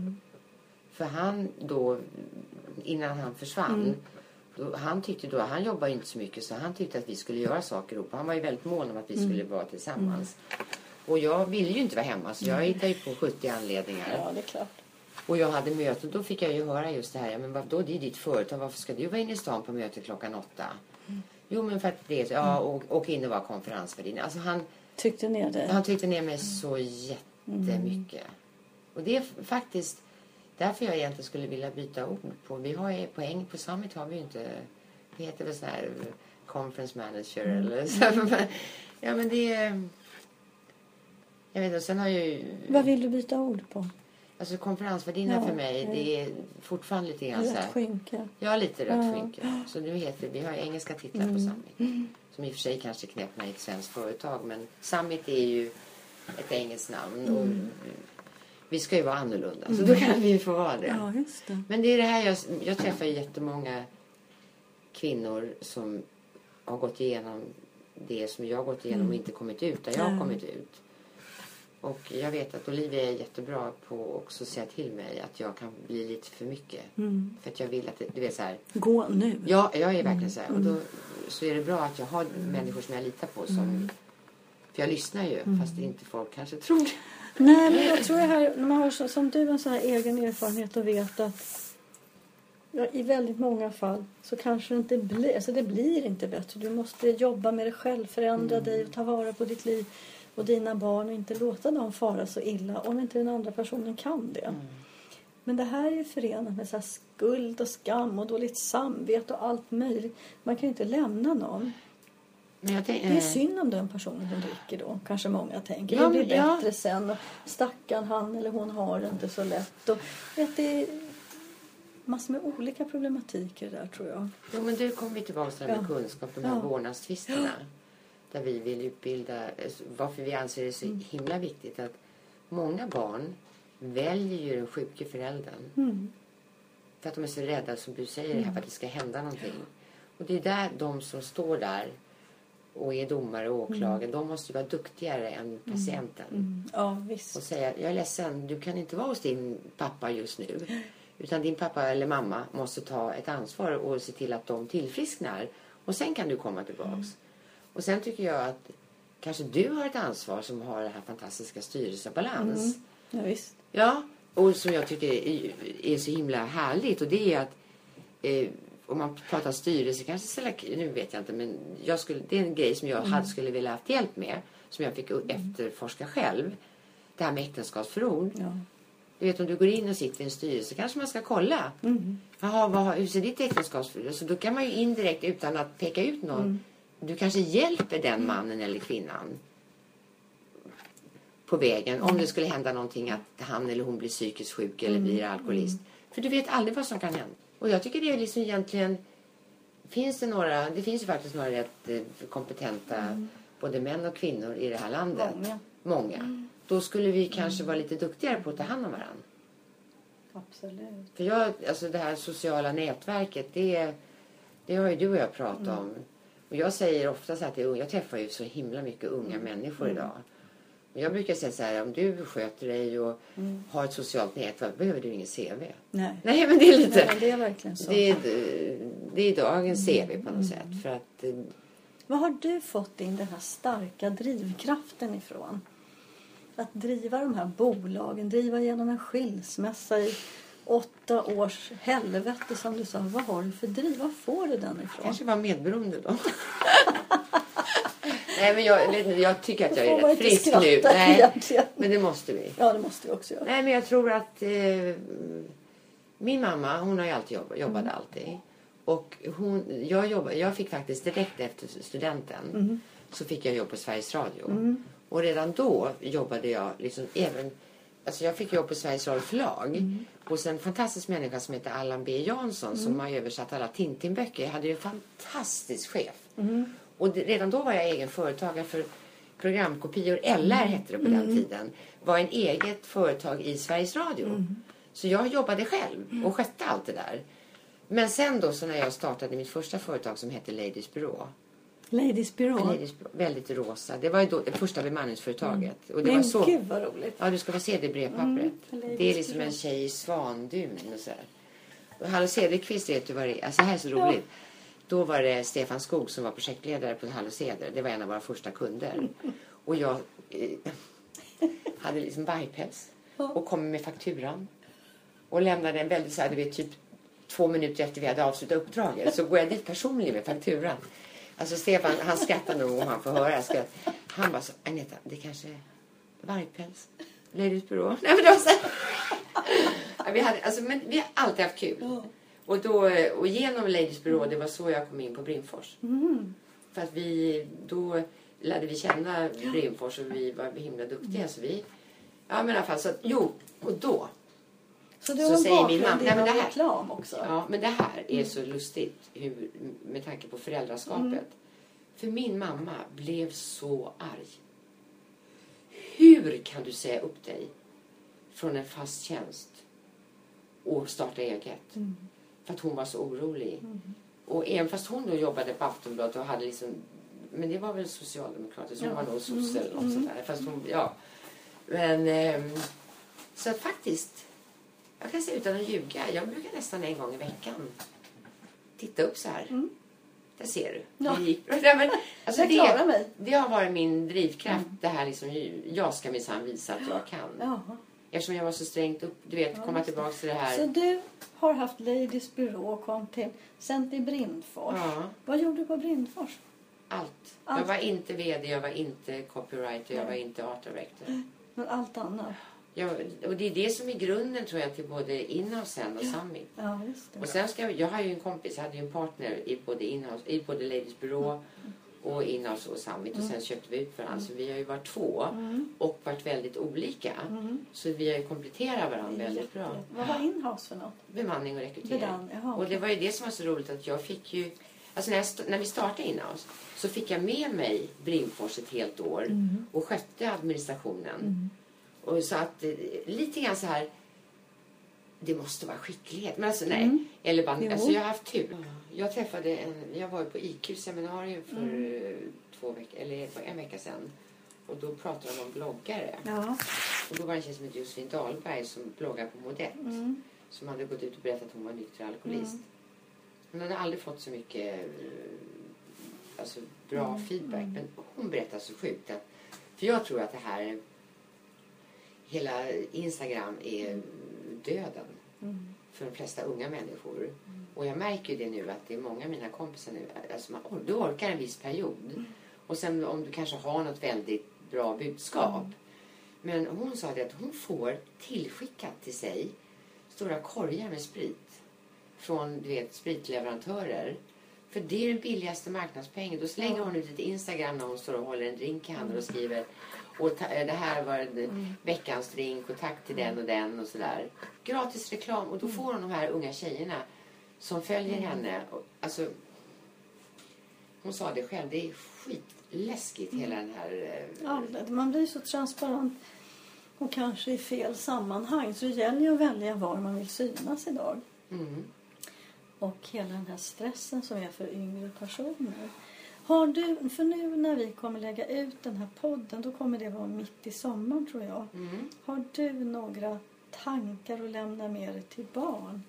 För han då, innan han försvann, då, han tyckte då, han jobbade inte så mycket så han tyckte att vi skulle göra saker ihop. Han var ju väldigt mån om att vi skulle vara tillsammans. Och jag ville ju inte vara hemma så jag hittade ju på 70 anledningar. Ja, det är klart. Och jag hade möte och då fick jag ju höra just det här. Ja, men vad, då det är ditt företag. Varför ska du vara inne i stan på möte klockan åtta? Jo, men för att det är så. Ja, och, och in och vara konferensvärdinna. Alltså han, Tyckte ner dig? han tryckte ner mig så jättemycket. Och det är faktiskt därför jag egentligen skulle vilja byta ord på. Vi har ju poäng på Summit har vi ju inte. Det heter väl sån här eh, conference manager eller så. Ja, men det är... Jag vet inte, sen har ju... Vad vill du byta ord på? Alltså konferensvärdinna Ja, för mig, ja. det är fortfarande lite grann så Rött här. skynke? Har lite rött Ja. skynke. Så nu heter vi har engelska titlar på Summit. Som i och för sig kanske mig i ett svenskt företag. Men Summit är ju ett engelskt namn. Och vi ska ju vara annorlunda. Så då kan vi ju få vara det. Ja, just det. Men det är det här jag, jag träffar ju jättemånga kvinnor som har gått igenom det som jag har gått igenom och inte kommit ut där jag har kommit ut. Och jag vet att Olivia är jättebra på att också säga till mig att jag kan bli lite för mycket. För att jag vill att det, du vet så här. Gå nu. Ja, jag är verkligen så här. Och då så är det bra att jag har människor som jag litar på som för jag lyssnar ju fast inte folk kanske tror det. Nej, men jag tror här, när man har så, som du en sån här egen erfarenhet och vet att ja, i väldigt många fall så kanske det inte blir, alltså det blir inte bättre. Du måste jobba med dig själv, förändra dig och ta vara på ditt liv och dina barn och inte låta dem fara så illa om inte den andra personen kan det. Men det här är ju förenat med så här skuld och skam och dåligt samvete och allt möjligt. Man kan ju inte lämna någon. Men jag tänk, Det är eh, synd om den personen som dricker då, kanske många tänker. Ja, det blir men- ja. bättre sen och stackarn han eller hon har det inte så lätt. Och, vet, det är massor med olika problematiker där tror jag. Jo, men du kommer vi tillbaka till det här med Ja. kunskap, de här Ja. vårdnadstvisterna. där vi vill utbilda, eh, varför vi anser det så Mm. himla viktigt att många barn väljer ju den sjuke föräldern. Mm. För att de är så rädda, som du säger, här, för att det ska hända någonting. Och det är där de som står där och är domare och åklagare, de måste ju vara duktigare än patienten. Mm. Ja, visst. Och säga, jag är ledsen, du kan inte vara hos din pappa just nu. Utan din pappa eller mamma måste ta ett ansvar och se till att de tillfrisknar. Och sen kan du komma tillbaks. Och sen tycker jag att kanske du har ett ansvar som har det här fantastiska styrelsebalans. Ja, visst. Ja, och som jag tycker är, är så himla härligt. Och det är att eh, om man pratar styrelse, kanske selek- nu vet jag inte, men jag skulle, det är en grej som jag hade, skulle vilja haft hjälp med. Som jag fick efterforska själv. Det här med äktenskapsförord. Ja. Du vet om du går in och sitter i en styrelse kanske man ska kolla. Mm. Jaha, vad, hur ser ditt äktenskapsförord Så då kan man ju indirekt utan att peka ut någon. Du kanske hjälper den mannen eller kvinnan på vägen om det skulle hända någonting att han eller hon blir psykiskt sjuk eller blir alkoholist. För du vet aldrig vad som kan hända. Och jag tycker det är liksom egentligen finns det några, det finns ju faktiskt några rätt eh, kompetenta både män och kvinnor i det här landet. Många. Många. Då skulle vi kanske vara lite duktigare på att ta hand om varandra. Absolut. För jag, alltså det här sociala nätverket, det, det har ju du och jag pratat om. Och jag säger ofta så här till unga, jag träffar ju så himla mycket unga människor idag. Jag brukar säga så här, om du sköter dig och har ett socialt nätverk behöver du ingen CV. Nej. Nej men det är Nej, lite, men det är verkligen så. det är, det är dagens CV på något sätt. För att eh, Var har du fått in den här starka drivkraften ifrån? Att driva de här bolagen, driva igenom en skilsmässa i åtta års helvete som du sa. Vad har du för driv? Var får du den ifrån? kanske var medberoende då. Nej men jag, jag tycker att jag är rätt frisk nu. Nej, egentligen. men det måste vi. Ja, det måste du också göra. Nej, men jag tror att eh, min mamma, hon har ju alltid jobbat, jobbade alltid. Och hon, jag, jobbade, jag fick faktiskt direkt efter studenten så fick jag jobb på Sveriges Radio. Och redan då jobbade jag liksom även Alltså jag fick jobb på Sveriges Radio förlag hos en fantastisk människa som heter Allan B Jansson som har översatt alla Tintin-böcker. Jag hade ju en fantastisk chef. Och det, redan då var jag egen företagare för programkopior. LR hette det på den tiden. Var en eget företag i Sveriges Radio. Så jag jobbade själv och skötte allt det där. Men sen då så när jag startade mitt första företag som hette Ladies Bureau. Ladies Bureau. Ladies väldigt rosa. Det var ju då det första bemanningsföretaget. Och det Men var så... gud vad roligt. Ja, du ska få se det brevpappret. Ladies det är liksom Bureau. en tjej i svandun och så här. Och Hallo Cederqvist vet du vad det är? Alltså det här är så roligt. Då var det Stefan Skog som var projektledare på Hallo Ceder. Det var en av våra första kunder. Och jag eh, hade liksom vargpäls och kom med fakturan. Och lämnade en väldigt så här, du vet, typ två minuter efter vi hade avslutat uppdraget. Så går jag dit personligen med fakturan. Alltså Stefan, han skrattar nog om han får höra. Skratt. Han bara så, Agneta, det kanske är vargpäls. Ladies Bureau. Nej men det var så här. Vi hade, alltså, men vi har alltid haft kul. Och, då, och genom Ladies Bureau, det var så jag kom in på Brimfors. För att vi, då lärde vi känna Brimfors och vi var himla duktiga. Så vi, ja men i alla fall, så att, jo, och då. Så du Så har en säger min bakgrund inom det här- reklam också? Ja, men det här är så lustigt hur, med tanke på föräldraskapet. För min mamma blev så arg. Hur kan du säga upp dig från en fast tjänst och starta eget? För att hon var så orolig. Och även fast hon då jobbade på Aftonbladet och hade liksom men det var väl socialdemokratiskt, hon Ja. var nog sosse eller något sånt där. Fast hon, ja. Men ehm, så att faktiskt jag kan säga utan att ljuga. Jag brukar nästan en gång i veckan titta upp så här. Där ser du. Ja. Det gick bra. Nej, men, alltså, Jag klarar mig. det har varit min drivkraft. Det här liksom, jag ska minsann visa att jag kan. Jaha. Eftersom jag var så strängt upp, du vet, komma tillbaka till det här. Så du har haft Ladies Bureau och kom till, sen till Brindfors. Ja. Vad gjorde du på Brindfors? Allt. Allt. Jag var inte VD, jag var inte copywriter, jag var inte art director. Men allt annat? Jag, och det är det som är grunden tror jag till både Inhouse och Summit. Ja, just det. Och sen ska jag, jag har ju en kompis, jag hade ju en partner i både, Inhouse, i både Ladies Bureau och Inhouse och Summit och sen köpte vi ut varandra. Så vi har ju varit två och varit väldigt olika. Så vi har ju kompletterat varandra väldigt bra. Vad var Inhouse för något? Bemanning och rekrytering. Bemanning, jaha, och det var ju det som var så roligt att jag fick ju Alltså när, jag, när vi startade Inhouse så fick jag med mig Brimfors ett helt år Mm. och skötte administrationen. Och så att eh, lite grann så här det måste vara skicklighet. Men alltså nej. Mm. Eller bara, Jo. alltså jag har haft tur. Jag träffade en, jag var på IQ-seminarium för Mm. två veckor, eller en vecka sedan. Och då pratade de om bloggare. Ja. Och då var det en tjej som hette Josefin Dahlberg som bloggar på Modett. Mm. Som hade gått ut och berättat att hon var nykter alkoholist. Mm. Hon hade aldrig fått så mycket eh, alltså, bra Mm. feedback. Mm. Men hon berättade så sjukt att... För jag tror att det här... Hela Instagram är döden Mm. För de flesta unga människor. Och jag märker det nu att det är många av mina kompisar nu, alltså man, du orkar en viss period. Och sen om du kanske har något väldigt bra budskap. Men hon sa det att hon får tillskickat till sig stora korgar med sprit från du vet, spritleverantörer. För det är den billigaste marknadspengen. Då slänger hon ut ett Instagram när hon står och håller en drink i handen och skriver och det här var en, veckans drink och tack till den och den och sådär. Gratis reklam och då får hon de här unga tjejerna som följer henne. Och, alltså, hon sa det själv, det är skitläskigt hela den här... eh, Ja, man blir så transparent och kanske i fel sammanhang. Så det gäller ju att välja var man vill synas idag. Mm. Och hela den här stressen som är för yngre personer. Har du, för nu när vi kommer lägga ut den här podden, då kommer det vara mitt i sommaren tror jag. Mm. Har du några tankar att lämna med dig till barn?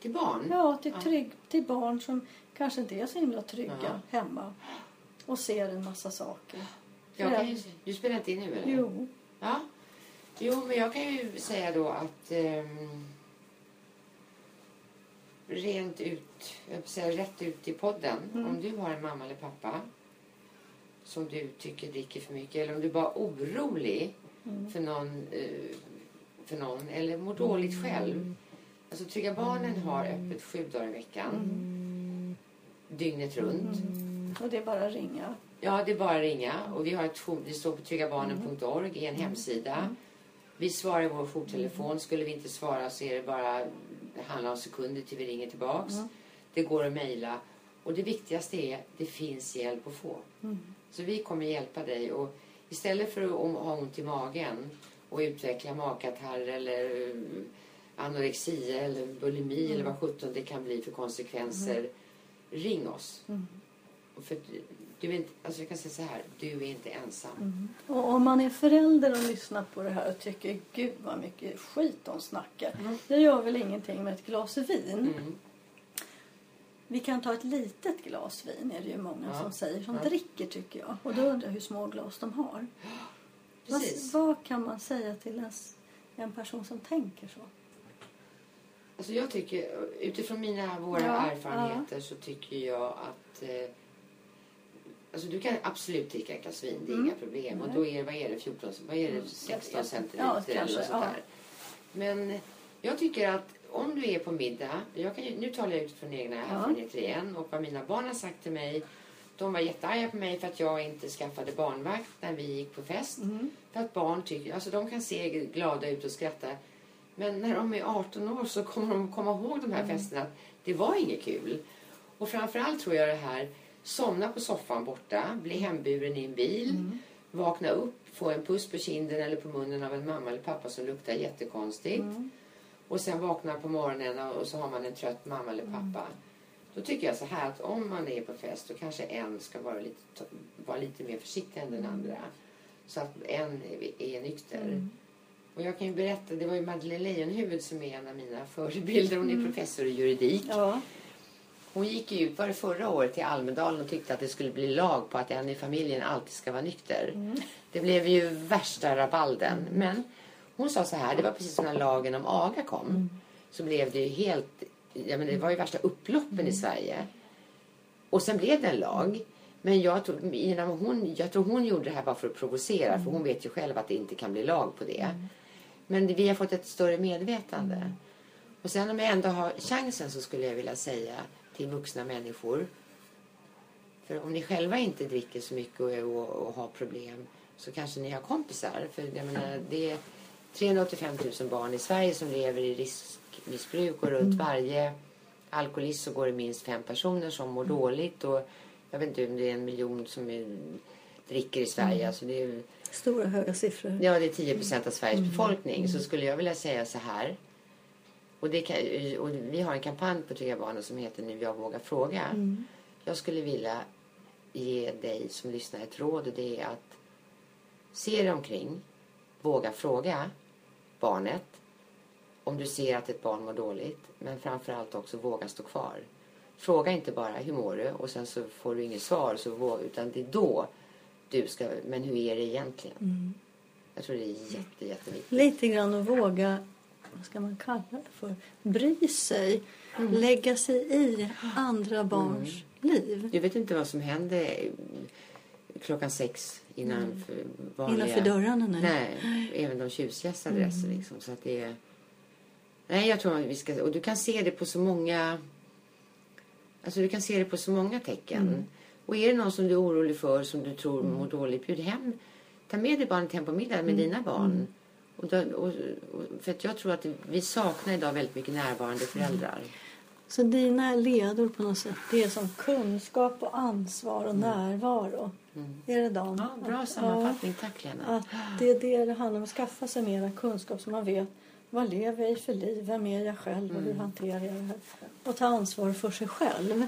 Till barn? Ja, till, Ja. trygg, till barn som kanske inte är så himla trygga Ja. hemma och ser en massa saker. Jag kan ju, du spelar inte in nu eller? Jo. Ja. Jo, men jag kan ju säga då att ehm, rent ut, jag säga rätt ut i podden. Mm. Om du har en mamma eller pappa som du tycker dricker för mycket eller om du bara är orolig Mm. för någon, eh, för någon eller mår dåligt själv. Alltså Trygga Barnen har öppet sju dagar i veckan. Dygnet runt. Och det är bara att ringa. Ja, det är bara att ringa. Och vi har ett det står på tryggabarnen.org, en hemsida. Vi svarar i vår jourtelefon. Skulle vi inte svara så är det bara, det handlar om sekunder till vi ringer tillbaks. Det går att mejla. Och det viktigaste är, det finns hjälp att få. Så vi kommer hjälpa dig. Och istället för att ha ont i magen och utveckla magkatarr eller eh, anorexi eller bulimi eller vad sjutton det kan bli för konsekvenser. Ring oss. Och För du- är inte, alltså jag kan säga så här, du är inte ensam. Och om man är förälder och lyssnar på det här och tycker gud vad mycket skit de snackar. Det gör väl ingenting med ett glas vin. Mm. Vi kan ta ett litet glas vin är det ju många Ja. som säger. Som Ja. dricker tycker jag. Och då undrar jag hur små glas de har. Vad, vad kan man säga till en, en person som tänker så? Alltså jag tycker, utifrån mina, våra Ja, erfarenheter så tycker jag att eh, Alltså du kan absolut dricka ett glas vin, det är Mm. inga problem. Och Nej. då är det, vad är det, 14, vad är det, 16 centiliter Ja, eller kanske, något sånt ja. där. Men jag tycker att om du är på middag, jag kan, ju- nu talar jag utifrån egna erfarenheter igen och vad mina barn har sagt till mig. De var jättearga på mig för att jag inte skaffade barnvakt när vi gick på fest. Mm. För att barn tycker, alltså de kan se glada ut och skratta. Men när de är 18 år så kommer de komma ihåg de här festerna. att Det var inget kul. Och framförallt tror jag det här, somna på soffan borta, bli hemburen i en bil, vakna upp, få en puss på kinden eller på munnen av en mamma eller pappa som luktar jättekonstigt. Och sen vakna på morgonen och så har man en trött mamma eller pappa. Då tycker jag så här att om man är på fest då kanske en ska vara lite, vara lite mer försiktig än den andra. Så att en är, är nykter. Och jag kan ju berätta, det var ju Madeleine Leijonhufvud som är en av mina förebilder. Hon är professor i juridik. Ja. Hon gick ju ut, var det förra året, till Almedalen och tyckte att det skulle bli lag på att en i familjen alltid ska vara nykter. Det blev ju värsta rabalden. Men hon sa så här, det var precis som när lagen om aga kom. Så blev det ju helt, ja men det var ju värsta upploppen i Sverige. Och sen blev det en lag. Men jag tror, innan hon, jag tror hon gjorde det här bara för att provocera. För hon vet ju själv att det inte kan bli lag på det. Men det- vi har fått ett större medvetande. Och sen om jag ändå har chansen så skulle jag vilja säga till vuxna människor. För om ni själva inte dricker så mycket och, och, och har problem så kanske ni har kompisar. För jag menar, det är 385 000 barn i Sverige som lever i riskmissbruk och runt varje alkoholist så går det minst fem personer som mår dåligt. Och jag vet inte om det är en miljon som är, dricker i Sverige. Alltså det är, Stora höga siffror. Ja, det är 10 procent av Sveriges befolkning. Så skulle jag vilja säga så här. Och, det kan, och vi har en kampanj på Trygga Barnen som heter Nu jag vågar fråga. Jag skulle vilja ge dig som lyssnar ett råd och det är att se dig omkring. Våga fråga barnet om du ser att ett barn mår dåligt. Men framförallt också våga stå kvar. Fråga inte bara hur mår du och sen så får du inget svar. Så utan det är då du ska, men hur är det egentligen? Jag tror det är jätte, jätteviktigt. Lite grann att våga, vad ska man kalla det för, bry sig. Lägga sig i andra barns liv. Du vet inte vad som händer klockan sex innan för vanliga... Innanför dörrarna nu. Nej, även de tjusigaste adresser liksom. Så att det är... Nej, jag tror att vi ska... Och du kan se det på så många... Alltså du kan se det på så många tecken. Och är det någon som du är orolig för, som du tror mår dåligt, bjud hem. Ta med dig barnet hem på middag med dina barn. Och då, och, och, för att jag tror att vi saknar idag väldigt mycket närvarande föräldrar. Så dina ledord på något sätt, det är som kunskap och ansvar och närvaro. Är det Dan? Ja, bra sammanfattning. Tack Lena. Att det är det det handlar om, att skaffa sig mera kunskap så man vet vad lever jag i för liv, vem är jag själv och hur hanterar jag det här? Och ta ansvar för sig själv.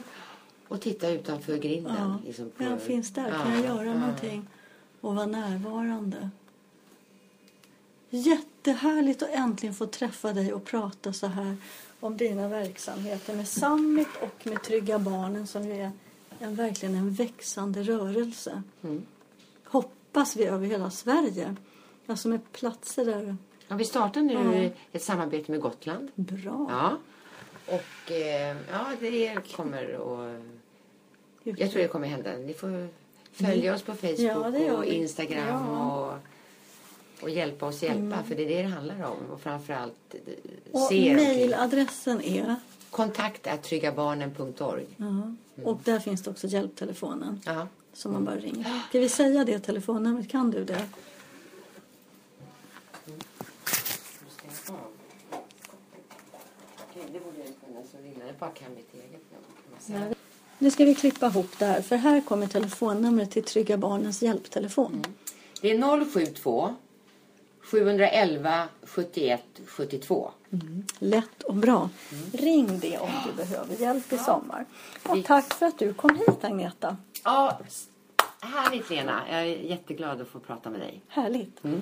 Och titta utanför grinden. Ja, Liksom på, vem finns där? Kan jag göra någonting? Och vara närvarande. Jättehärligt att äntligen få träffa dig och prata så här om dina verksamheter med Summit och med Trygga Barnen som ju är en, verkligen en växande rörelse. Mm. Hoppas vi över hela Sverige. Alltså med platser där. Ja, vi startar nu Ja. ett samarbete med Gotland. Bra. Ja. Och eh, ja, det kommer att... Jag tror det kommer hända. Ni får följa oss på Facebook Ja, och. Instagram Ja. och, och hjälpa oss hjälpa. För det är det det handlar om. Och framförallt eh, Och se omkring. mejladressen är? Kontakt är tryggabarnen.org. Ja. Och där finns det också hjälptelefonen. Ja. Som man bara ringer. Ska vi säga det telefonnumret? Kan du det? Nu ska vi klippa ihop det här. För här kommer telefonnumret till Trygga Barnens hjälptelefon. Det är 072 711 71 72. Lätt och bra. Ring det om du behöver hjälp i sommar. Och tack för att du kom hit Agneta. Ja, härligt Lena. Jag är jätteglad att få prata med dig. Härligt. Mm.